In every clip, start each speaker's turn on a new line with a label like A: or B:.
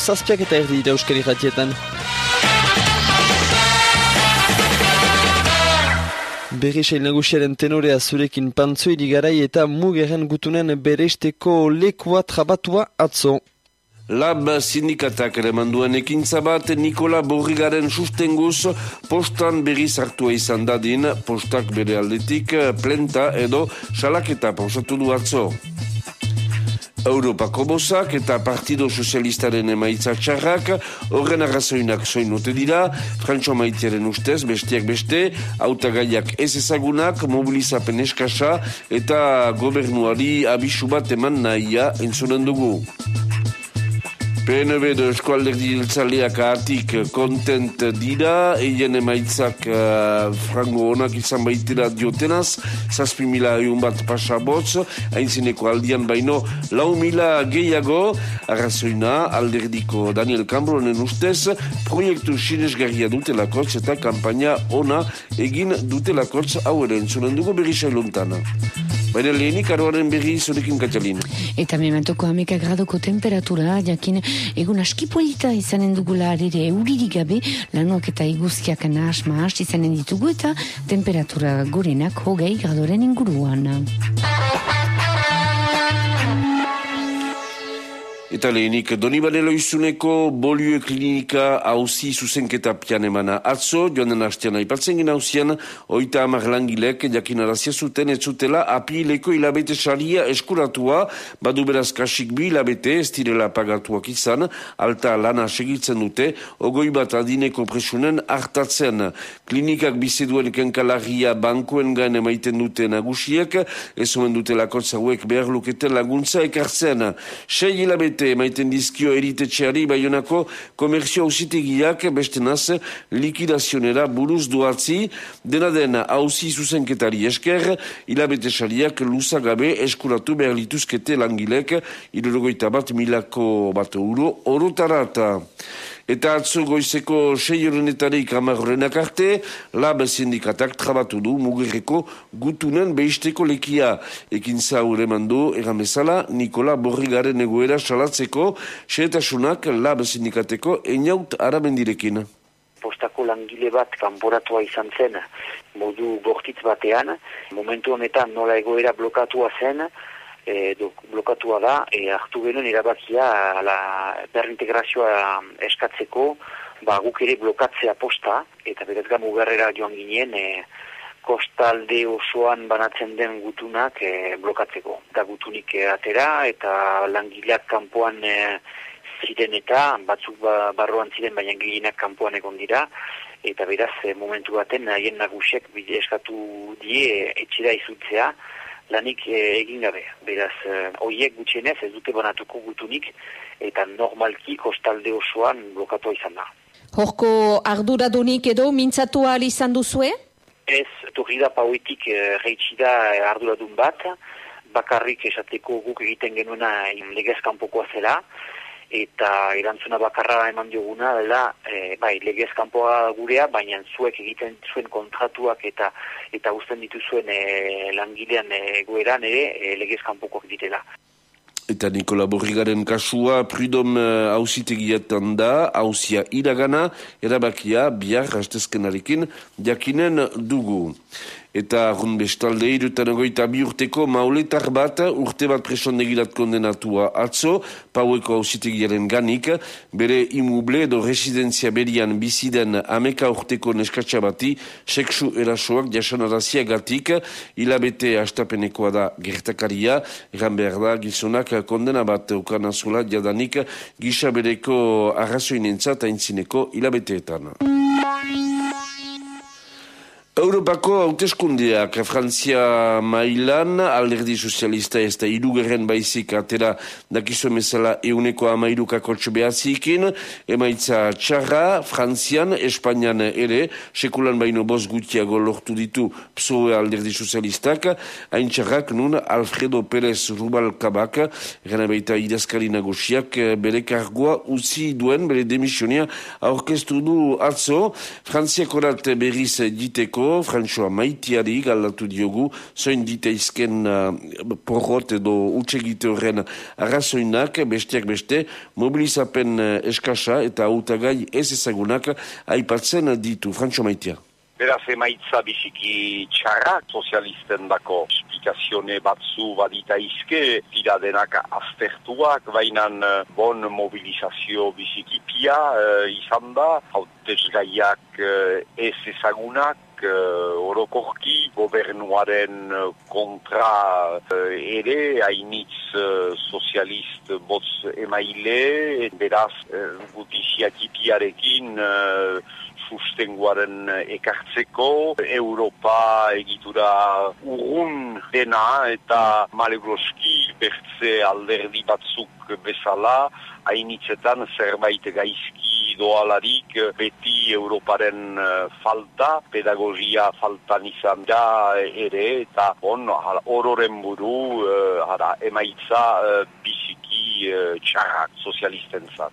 A: Zazpiak eta erdi dira euskari ratietan. Berri sail nagusiaren tenorea zurekin pantzoi digarai eta mugeren gutunen beresteko lekua trabatua atzo.
B: Lab sindikatak ere manduan ekintza bat Nikola Borrigaren sustenguz postan berri zartua izan dadin postak bere aldetik plenta edo salaketa posatu du atzo. Europako bozak eta Partido Sozialistaren emaitza txarrak horren arrazoinak soin note dira, Frantxo maitearen ustez, bestiak beste, autagaiak ez ezagunak, mobilizapen eskasa eta gobernuari abisu bat eman nahia entzunen dugu. PNB do eskualderdi iltzaleak ahatik kontent dira, eien emaitzak uh, frango honak izan baitira diotenaz, zazpi mila egun bat pasabotz, hainzineko aldian baino, lau mila gehiago, arrazoina alderdiko Daniel Cambronen ustez, proiektu sinesgarria dutelakotz eta kampaina ona egin dutelakotz hau ere entzunen dugu berri sailuntana. Baina lehenik aroaren berri zorekin katxalin.
C: Eta mementoko ameka gradoko temperatura, jakin egun askipolita izanen dugula arire euririk gabe, lanuak eta iguzkiak nahas mahas izanen ditugu eta temperatura gorenak hogei gradoren inguruan.
B: Eta lehenik, Donibane Loizuneko bolio klinika hauzi zuzenketa pian emana atzo, joan den hastean aipatzen gina hauzian, oita amar langilek jakin zuten ez zutela apileko hilabete saria eskuratua, badu beraz kasik bi hilabete, ez direla pagatuak izan, alta lana segitzen dute, ogoi bat adineko presunen hartatzen. Klinikak biziduen kenkalaria bankuen gain emaiten dute nagusiek, ez omen dute lakotzauek behar luketen laguntza ekartzen. Sei hilabete urte emaiten dizkio eritetxeari baionako komerzio hausitegiak beste naz likidazionera buruz duatzi dena dena hauzi zuzenketari esker hilabete sariak luzagabe eskuratu behar lituzkete langilek irurogoita bat milako bat euro orotarata. Eta atzo goizeko sei horrenetarik amarrorenak arte, lab sindikatak trabatu du mugerreko gutunen behisteko lekia. Ekin zaure mandu, eramezala, Nikola Borrigaren egoera salatzeko, seetasunak lab sindikateko eniaut aramendirekin.
D: Postako langile bat kanporatua izan zen, modu bortitz batean, momentu honetan nola egoera blokatua zen, e, blokatua da, e, hartu genuen erabakia ala, berintegrazioa eskatzeko, ba, guk ere blokatzea posta, eta beraz gamu garrera joan ginen, e, kostalde osoan banatzen den gutunak e, blokatzeko. Da gutunik e, atera, eta langileak kanpoan e, ziren eta, batzuk ba, barroan ziren, baina gehienak kanpoan egon dira, eta beraz e, momentu baten haien nagusiek eskatu die etxera izutzea, lanik e, egin gabe. Beraz, e, oiek gutxienez ez dute banatuko gutunik eta normalki kostalde osoan blokatua izan da.
C: Horko arduradunik edo mintzatu ahal izan duzue?
D: Ez, torri da pauetik e, reitsi arduradun bat, bakarrik esateko guk egiten genuena legez kanpokoa zela, eta erantzuna bakarra eman dioguna dela e, bai legez kanpoa gurea baina zuek egiten zuen kontratuak eta eta uzten dituzuen e, langilean egoeran ere e, legez kanpokoak ditela
B: Eta Nikola Borrigaren kasua prudom hausitegietan da, hausia iragana, erabakia bihar hastezkenarekin jakinen dugu. Eta arrun bestalde irutan egoita bi urteko mauletar bat urte bat presondegirat kondenatua atzo, paueko hausitegiaren ganik, bere imuble edo residenzia berian biziden ameka urteko neskatsa bati, seksu erasoak jasanarazia gatik, hilabete astapenekoa da gertakaria, eran behar da gizonak kondena bat ukanazula jadanik gisa bereko arrazoinentzat aintzineko hilabeteetan. Europako hauteskundeak Frantzia mailan alderdi sozialista ez da irugerren baizik atera dakizu emezala euneko amairuka kotxe behazikin emaitza txarra Frantzian, Espainian ere sekulan baino boz gutiago lortu ditu psoe alderdi sozialistak. Hain txarrak nun Alfredo Pérez Rubalkabak gana baita idazkari nagusiak bere kargoa uzi duen bere demisionia aurkeztu du atzo. Frantziakorat berriz diteko Françoa Maitiari galdatu diogu, zoin diteizken uh, porrot edo utsegite horren arrazoinak, besteak beste, mobilizapen uh, eskasa eta autagai ez ezagunak aipatzen ditu. Françoa Maitiari.
E: Beraz emaitza biziki txarrak sozialisten dako espikazione batzu badita izke, dira denak aztertuak, bainan eh, bon mobilizazio biziki pia uh, izan da, hautezgaiak uh, ez ezagunak, uh, orokorki gobernuaren kontra uh, ere, hainitz uh, sozialist botz emaile, beraz uh, gutiziatipiarekin uh, sustenguaren ekartzeko, Europa egitura urrun dena eta malegroski bertze alderdi batzuk bezala, hainitzetan zerbait gaizki doalarik beti Europaren eh, falta, pedagogia faltan izan da ere, eta on, ororen buru, uh, emaitza uh, biziki uh, txarrak sozialisten zat.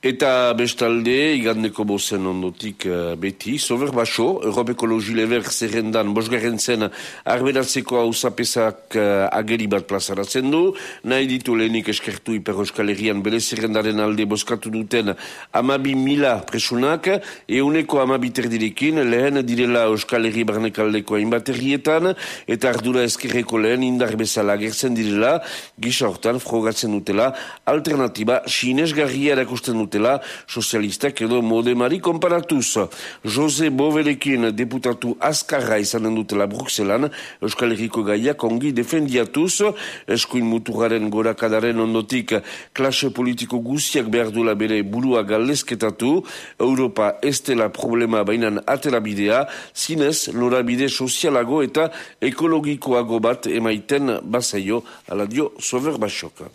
B: Eta bestalde, igandeko bozen ondotik uh, beti, sober baso, Europe Ekologi Lever zerrendan bosgarren zen arberatzeko hau zapesak uh, ageri bat plazaratzen du, nahi ditu lehenik eskertu hiper Herrian bere zerrendaren alde boskatu duten amabi mila presunak, euneko amabi terdirekin, lehen direla Euskal Herri barnekaldeko hainbat herrietan, eta ardura eskerreko lehen indar bezala gertzen direla, gisa hortan frogatzen dutela, alternatiba sinesgarria erakusten dutela, dutela sozialistak edo modemari konparatuz. Jose Bovelekin deputatu azkarra izanen dutela Bruxelan, Euskal Herriko gaiak ongi defendiatuz, eskuin muturaren gorakadaren ondotik klase politiko guziak behar duela bere burua galdezketatu, Europa estela problema bainan atera bidea, zinez norabide sozialago eta ekologikoago bat emaiten bazaio, ala dio sober basoka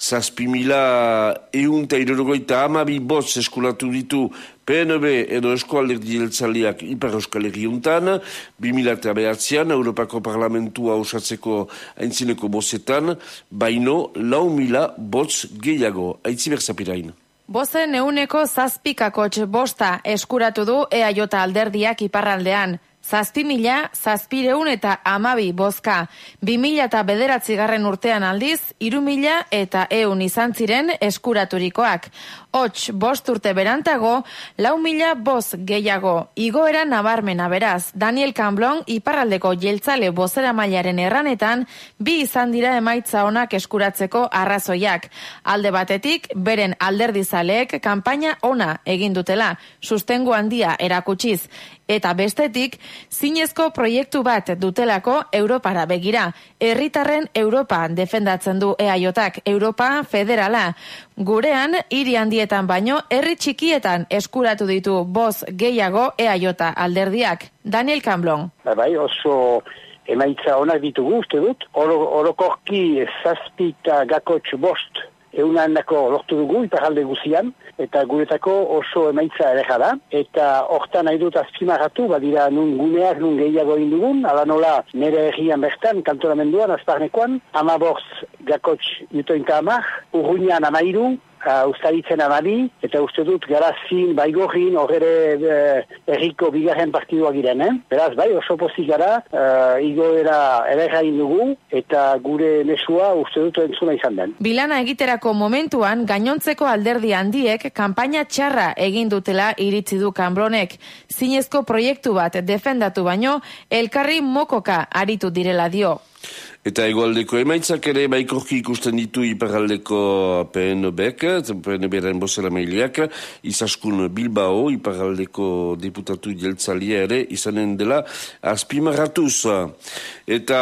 B: zazpi mila egun eta irorogoita amabi botz eskulatu ditu PNB edo eskualder dieltzaliak Ipar Euskal Herriuntan, 2000 eta behatzean, Europako Parlamentua osatzeko aintzineko bozetan, baino lau mila botz gehiago. Aitzi berzapirain.
F: Bozen euneko zazpikako bosta eskuratu du EAJ alderdiak iparraldean. Zazpi mila, zazpireun eta amabi bozka. Bi mila eta bederatzi garren urtean aldiz, iru mila eta eun izan ziren eskuraturikoak. Hots, bost urte berantago, lau mila boz gehiago. Igoera nabarmena beraz, Daniel Camblon iparraldeko jeltzale bozera mailaren erranetan, bi izan dira emaitza onak eskuratzeko arrazoiak. Alde batetik, beren alderdizaleek kanpaina ona egin dutela, sustengo handia erakutsiz eta bestetik zinezko proiektu bat dutelako Europara begira. Herritarren Europa defendatzen du EAJak Europa federala. Gurean, hiri handietan baino, herri txikietan eskuratu ditu boz gehiago EAJ alderdiak. Daniel Camblon.
G: Bai, bai, oso emaitza onak ditugu, uste dut. Orokorki zazpita gakotx bost eunan dako lortu dugu, iparalde guzian, eta guretako oso emaitza ere da. Eta hortan nahi dut azpimarratu, badira nun guneak, nun gehiago indugun, ala nola nire egian bertan, kantoramenduan, azparnekoan, amaborz gakotx jutoinka amak, urruñan amairu, uh, ustaritzen amadi, eta uste dut garazin, baigorrin, horre uh, erriko bigarren partiduak giren, eh? Beraz, bai, oso pozik gara, uh, igoera ere dugu, eta gure mesua uste dut entzuna izan den.
F: Bilana egiterako momentuan, gainontzeko alderdi handiek, kanpaina txarra egin dutela iritzi du kanbronek. Zinezko proiektu bat defendatu baino, elkarri mokoka aritu direla dio.
B: Eta egoaldeko emaitzak ere baikorki ikusten ditu iparaldeko PNB-ek, PNB-ren bozera mailiak, izaskun Bilbao, iparaldeko deputatu jeltzalia ere, izanen dela azpimarratuz. Eta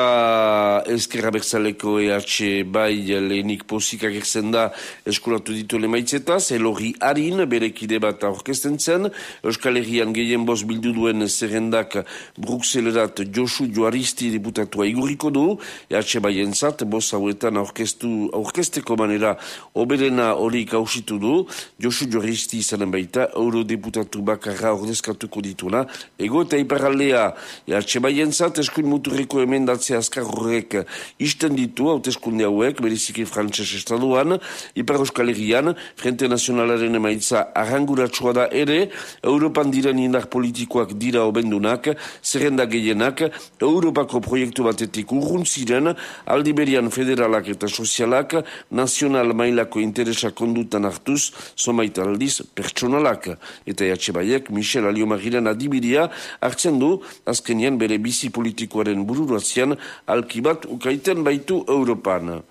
B: ezkerra bertzaleko EH bai lehenik posik agertzen da eskulatu ditu emaitzetaz, elorri harin, berekide bat aurkesten zen, Euskal Herrian gehien boz bildu duen zerrendak Bruxellerat Josu Joaristi deputatua iguriko du, du, ehatxe baien zat, boz hauetan aurkeztu, aurkezteko manera oberena hori kausitu du, Josu Joristi izanen baita, eurodeputatu bakarra ordezkatuko dituna, ego eta iparaldea, ehatxe baien zat, eskuin muturreko emendatzea azkar horrek isten ditu, hauteskunde hauek, beriziki frantses estaduan, ipar euskal herrian, Frente Nazionalaren emaitza arranguratsua da ere, Europan diren indar politikoak dira obendunak, zerrenda gehienak, Europako proiektu batetik urrun ziren, aldiberian federalak eta sozialak, nazional mailako interesa kondutan hartuz, somaita aldiz pertsonalak. Eta jatxe baiek, Michel Aliomagiren adibiria, hartzen du, azkenian bere bizi politikoaren bururatzean, alkibat ukaiten baitu Europan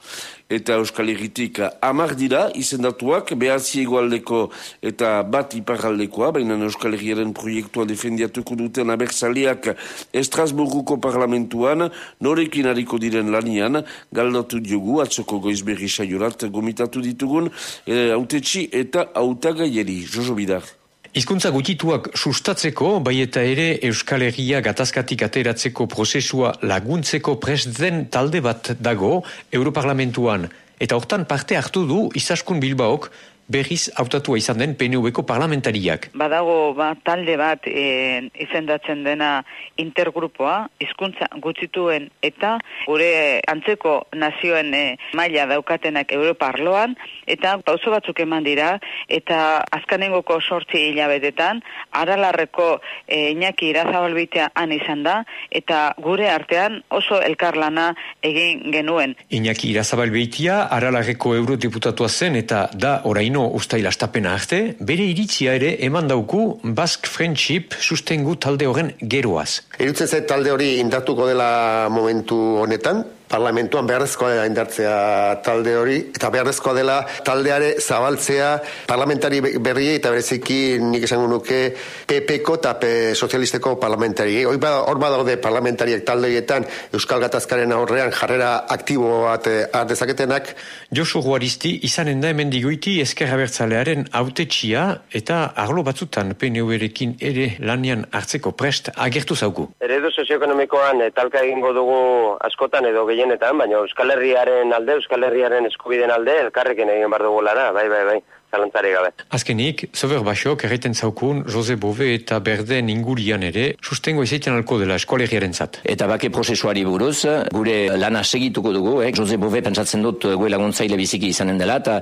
B: eta Euskal Herritik amar dira izendatuak, behatzi egualdeko eta bat iparaldekoa, baina Euskal Herriaren proiektua defendiatuko duten abertzaliak Estrasburguko parlamentuan, norekin hariko diren lanian, galdatu diogu, atzoko goizberri saiorat gomitatu ditugun, e, autetxi eta autagaieri, Jojo Bidar.
H: Hizkuntza gutituak sustatzeko, bai eta ere Euskal Herria gatazkatik ateratzeko prozesua laguntzeko prest talde bat dago Europarlamentuan. Eta hortan parte hartu du Izaskun Bilbaok berriz hautatua izan den PNV-ko parlamentariak.
I: Badago ba, talde bat e, izendatzen dena intergrupoa, hizkuntza gutxituen eta gure antzeko nazioen e, maila daukatenak Europa arloan, eta pauso batzuk eman dira, eta azkanengoko sortzi hilabetetan, aralarreko e, Iñaki irazabalbitea han izan da, eta gure artean oso elkarlana egin genuen.
H: Iñaki irazabalbitea aralarreko eurodeputatua zen, eta da orain Ino ustail astapena arte, bere iritzia ere eman dauku Basque Friendship sustengu talde horren geroaz.
J: Irutzen zait talde hori indatuko dela momentu honetan, parlamentuan beharrezkoa dela indartzea talde hori, eta beharrezkoa dela taldeare zabaltzea parlamentari berri eta bereziki nik esango nuke PP-ko eta P sozialisteko parlamentari. Hor badaude parlamentariak talde horietan Euskal Gatazkaren aurrean jarrera aktibo bat eh, dezaketenak.
H: Josu Juaristi izanen da hemen digoiti eskerra bertzalearen autetxia eta arlo batzutan PNU-erekin ere lanian hartzeko prest agertu zauku.
K: Eredu sozioekonomikoan eh, talka egingo dugu askotan edo gehienetan, baina Euskal Herriaren alde, Euskal Herriaren eskubiden alde, elkarrekin egin bar dugu lara, bai, bai, bai zalantzari gabe.
H: Azkenik, zober basok erreten zaukun Jose Bove eta Berden ingurian ere sustengo izaiten alko dela eskolegiaren zat.
L: Eta bake prozesuari buruz, gure lana segituko dugu, eh? Jose Bove pentsatzen dut gue laguntzaile biziki izanen dela eta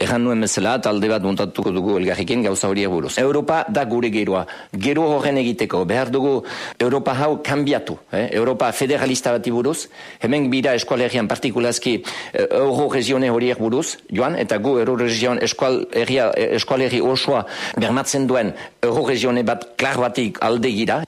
L: erran nuen bezala talde bat montatuko dugu elgarrikin gauza hori buruz. Europa da gure geroa. Gero horren egiteko, behar dugu Europa hau kanbiatu. Eh? Europa federalista bati buruz, hemen bira eskualegian partikulazki eh, euro-regione horiek buruz, joan, eta gu euro-region eskual erria, eskualerri osoa bermatzen duen euroregione bat klar batik alde gira.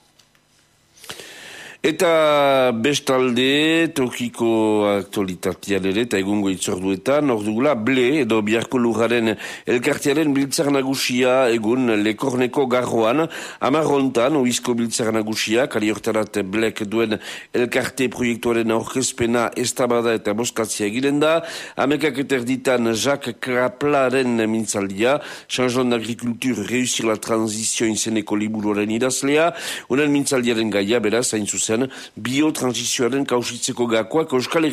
B: Eta bestalde, tokiko aktualitatean ere, eta egungo itzorduetan, ordugula, ble edo biharko lujaren elkartearen biltzar nagusia egun lekorneko garroan, amarrontan, oizko biltzar nagusia, kari hortarat blek duen elkarte proiektuaren aurkezpena estabada eta boskatzia egiren da, amekak eterditan Jacques Kraplaren mintzaldia, chanjon d'agrikultur reusir la transizio inzeneko liburuaren idazlea, unen mintzaldiaren gaia, beraz, hain zuzen, zen biotransizioaren kausitzeko gakoak Euskal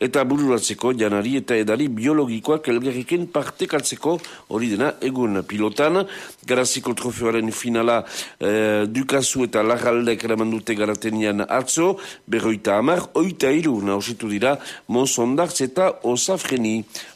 B: eta bururatzeko janari eta edari biologikoak elgerriken partekatzeko hori dena egun pilotan. Garaziko trofeoaren finala eh, dukazu eta lagaldek eramandute garatenian atzo, berroita amar, oita iru nausitu dira Monsondartz eta Osafreni.